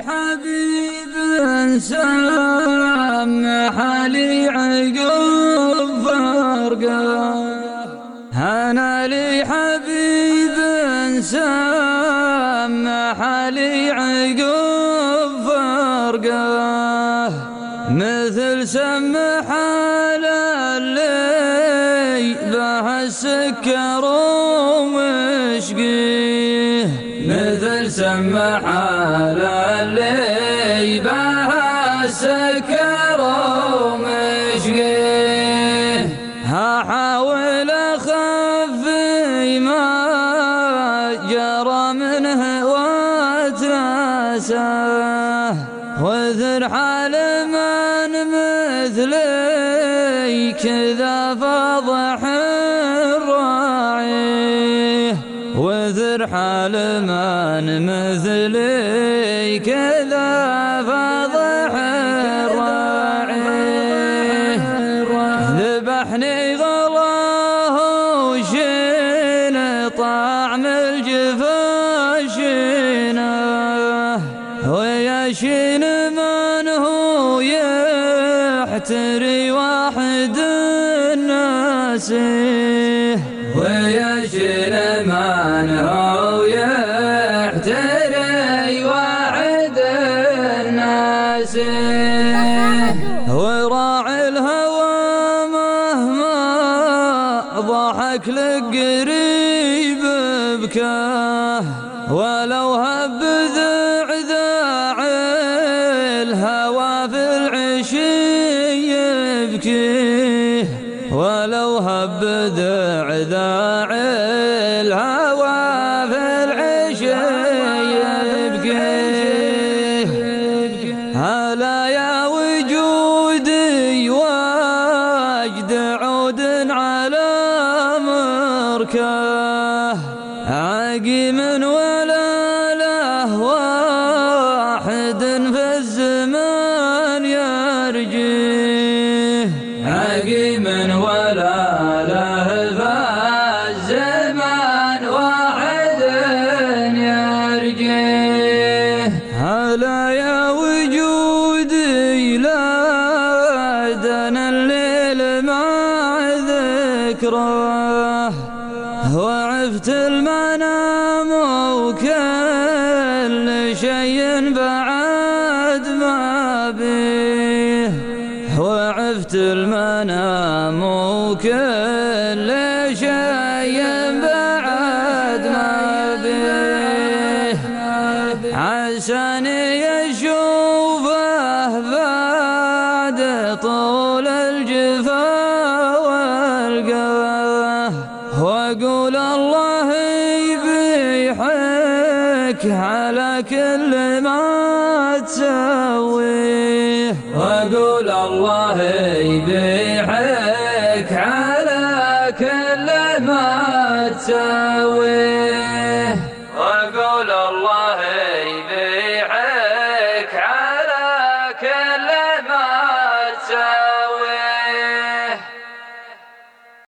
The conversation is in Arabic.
حبيب سامح لي عقب فرقه أنا لي حبيب سامح لي عقب فرقه مثل سمح للي به السكر ومشقيه مثل سمح للي به السكر ومشقيه هحاول اخفي ما جرى منه وتناساه وذر حال من مثلي كذا فضح وذر حال من مثلي كذا فضح الراعي. ذبحني غلاه وشين طعم الجفا شينه ويشين من هو يحتري واحد الناس؟ ويشين من هو يحتري واحد الناس. وراعي الهوى مهما ضحك لك قريب بكاه. ولو هب ذعذاع الهوى في العشي يبكيه. ولو هب ذعذاع الهوى يا وجودي واجد عود على مركاه عقيم ولا له واحد في الزمان يرجيه. عقيم ولا له في الزمان واحد يرجيه. هلا يا ذكراه وعفت المنام وكل شيء بعد ما بيه وعفت المنام وكل شيء بعد ما بيه عساني يشوفه بعد طول الجفا يبيحك على كل ما تسويه واقول الله يبيحك على كل ما تسويه